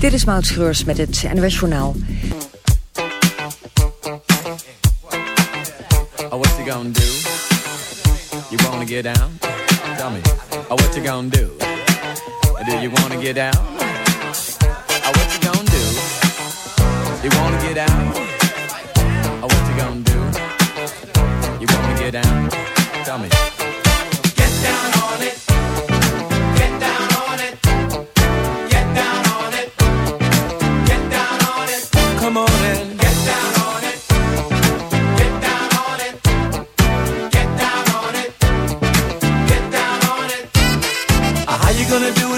Dit is Maud Schreurs met het NWS Journaal. Oh, what you gonna do? You wanna get down? Tell me. Oh, what you gonna do? Do you wanna get down? Oh, what you gonna do? You wanna get out? Oh, what you gonna do? You wanna get down? Tell me. Get down on it.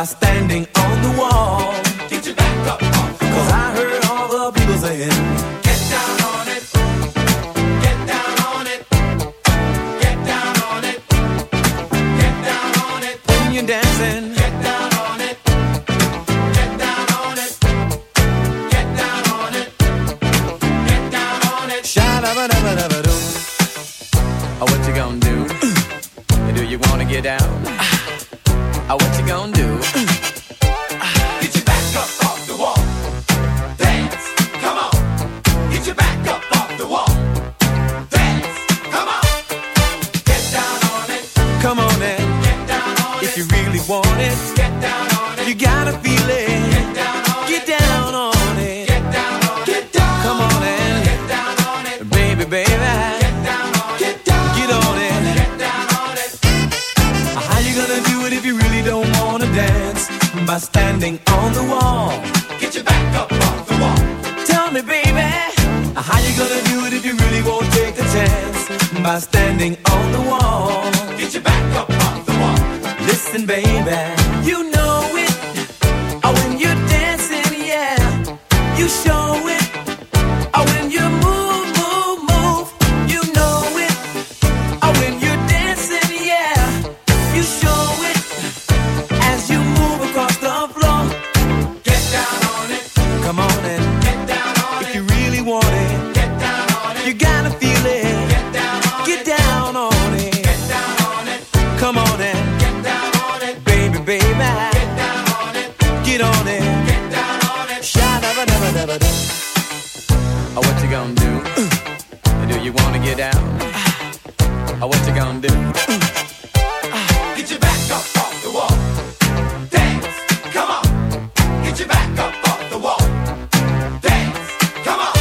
by standing on the wall. Get your back up. Cause I heard all the people saying. never do. Oh, what you gonna do? Uh. Do you wanna get down? Uh. Oh, what you gonna do? Uh. Get your back up off the wall. Dance, come on. Get your back up off the wall. Dance, come on.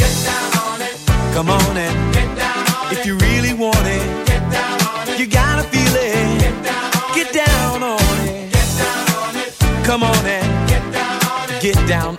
Get down on it. Come on it. Get down on if it. If you really want it. Get down on it. You gotta feel it. Get down on, it. Get down on it. Come on and get down on it. Get down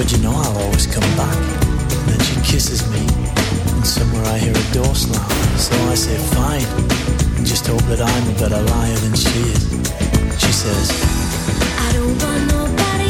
But you know I'll always come back. And then she kisses me, and somewhere I hear a door slam. So I say, fine, and just hope that I'm a better liar than she is. She says, I don't want nobody.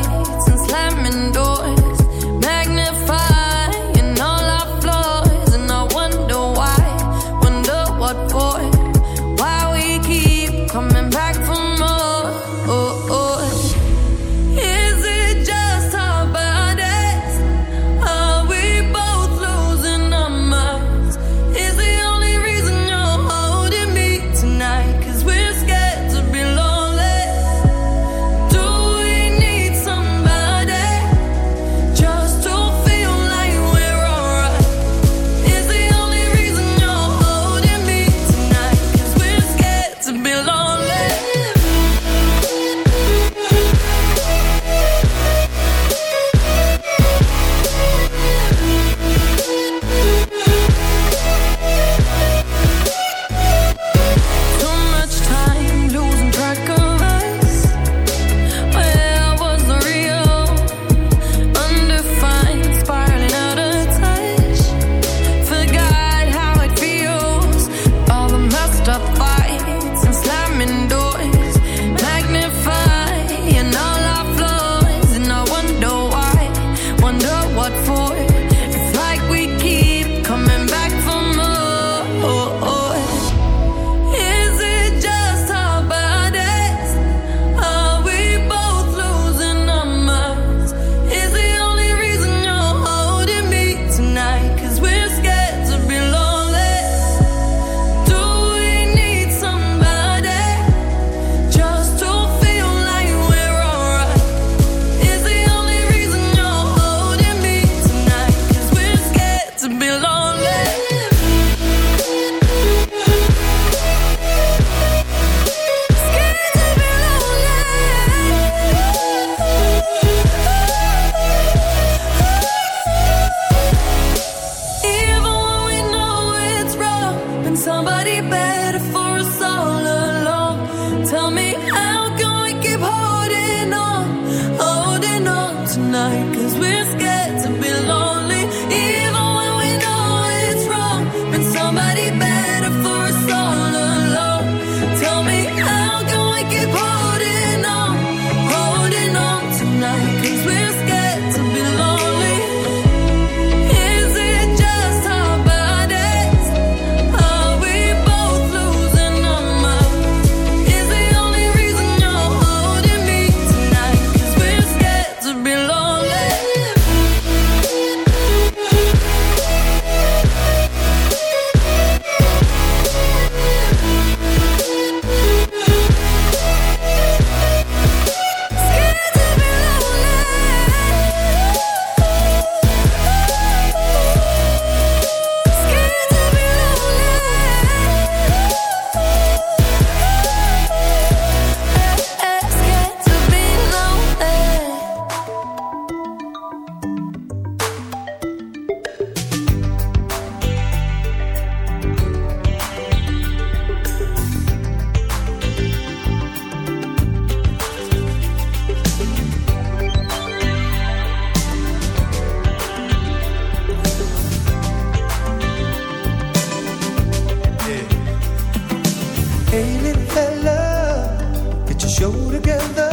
show together.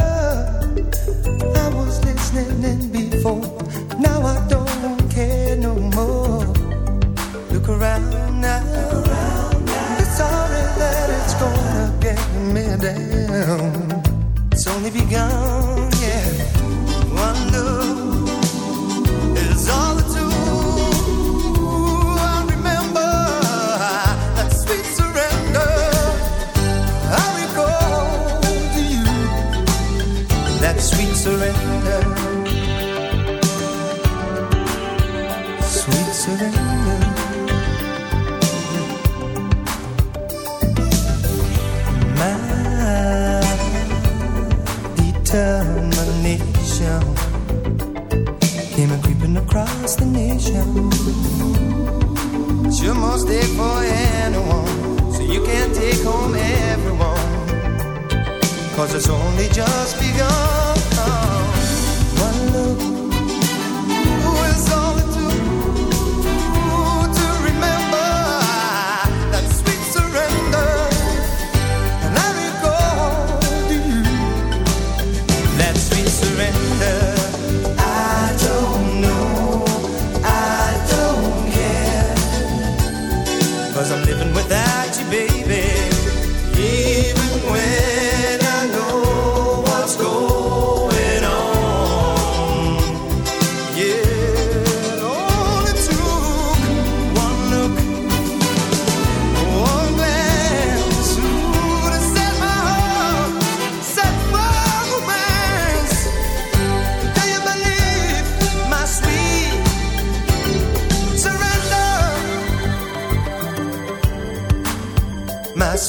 I was listening in before, now I don't care no more. Look around now, Look around now. it's sorry that it's gonna get me down. station came a creeping across the nation. Sure must day for anyone, so you can't take home everyone. Cause it's only just begun.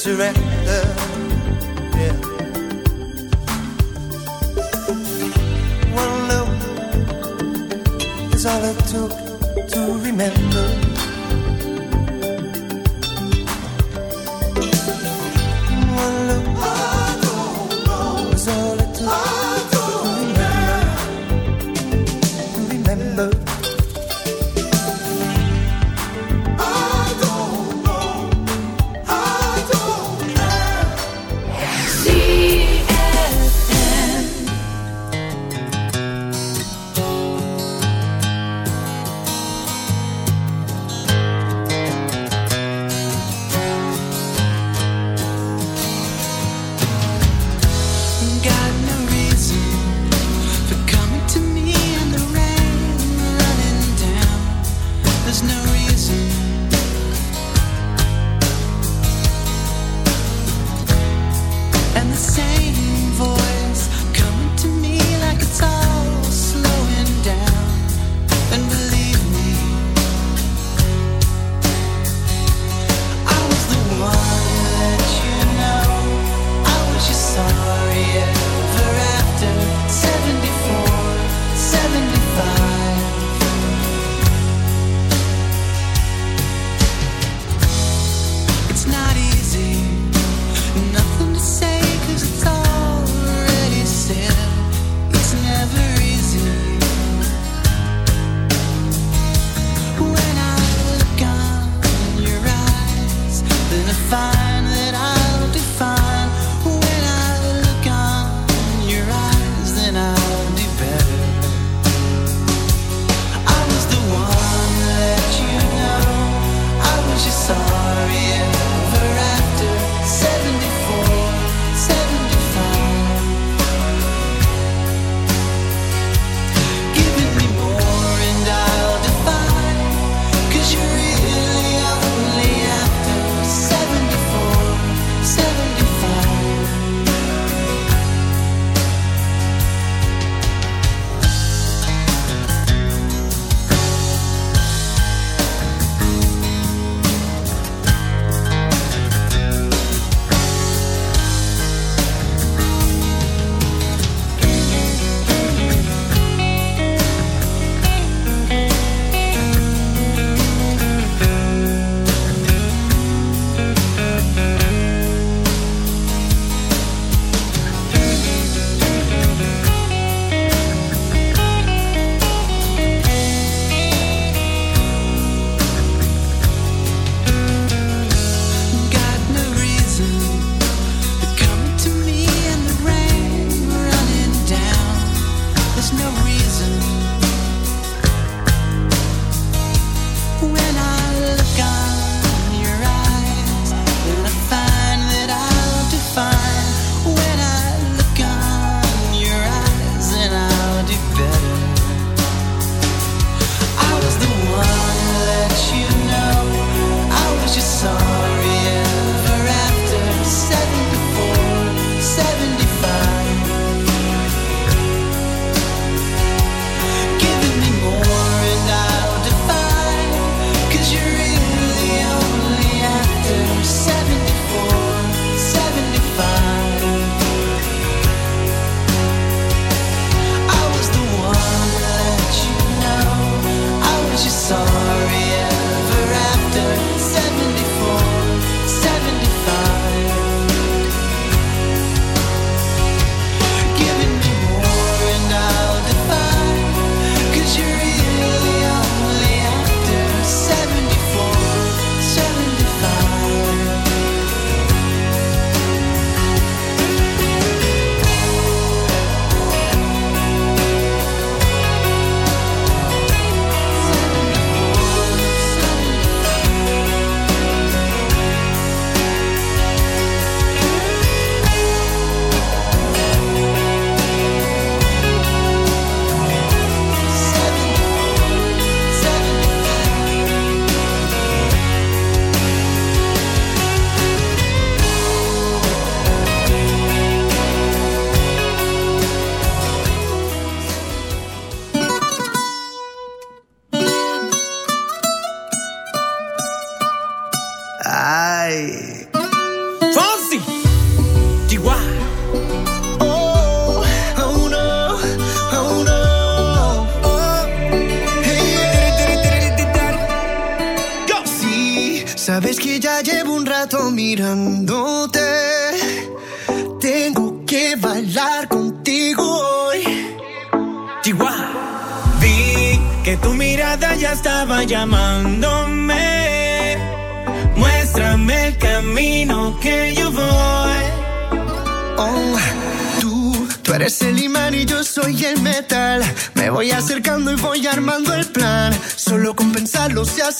surrender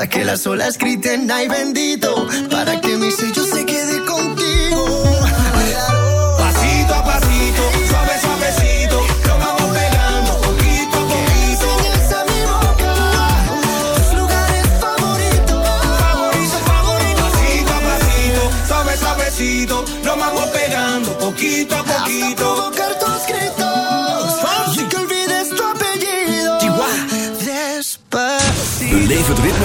hasta que las olas griten ay bendito para que mi sello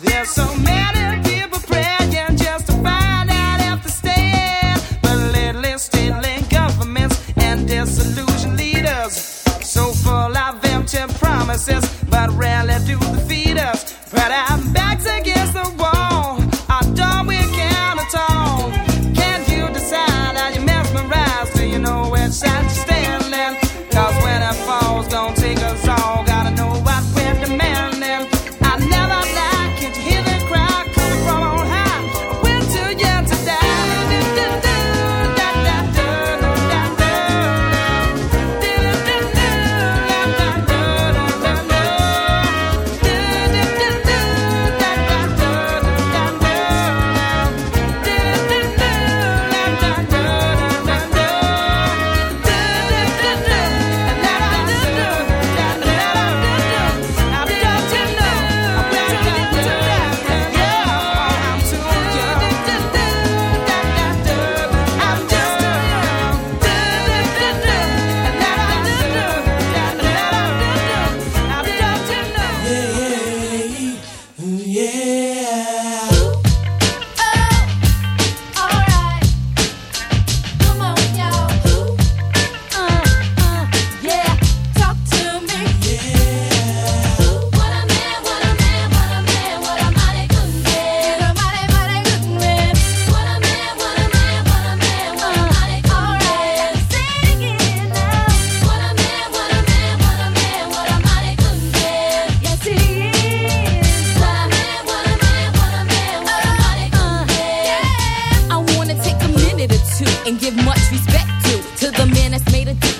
There's so many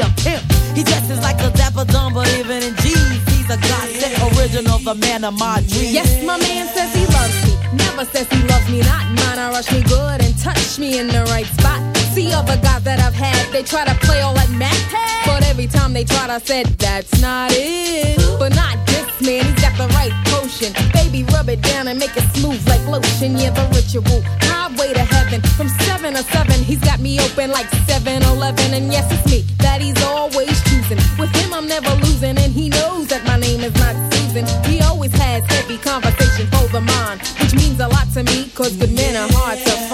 a pimp. He dresses like a dapper dumb, but even in jeans, he's a godsend original, the man of my dreams. Yes, my man says he loves me. Never says he loves me not. Mine, I rush me good and touch me in the right spot. See other guys that I've had, they try to play all that Mac. But every time they tried, I said, that's not it. But not this man, he's got the right potion. Baby, rub it down and make it smooth like lotion. Yeah, the ritual. High Highway to heaven. From 7 to 7, he's got me open like 7 Eleven. And yes, it's me that he's always choosing. With him, I'm never losing. And he knows that my name is not Susan. He always has heavy conversation for the mind, which means a lot to me, cause good men are hard to find.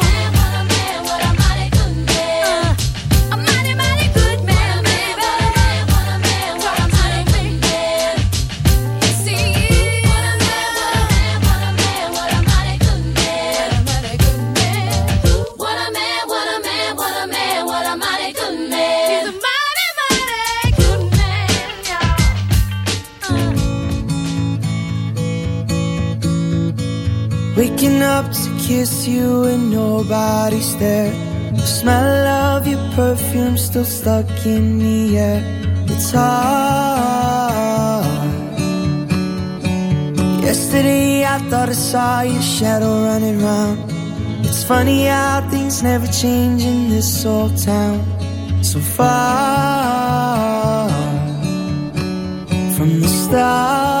Waking up to kiss you and nobody's there. The smell of your perfume still stuck in the air. It's hard. Yesterday I thought I saw your shadow running round. It's funny how things never change in this old town. So far from the stars.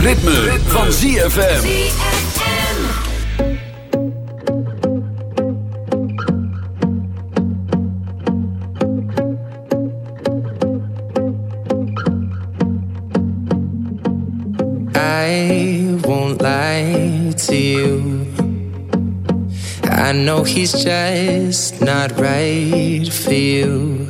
ritme, ritme. van ZFM. I won't lie to you. I know he's just not right for you.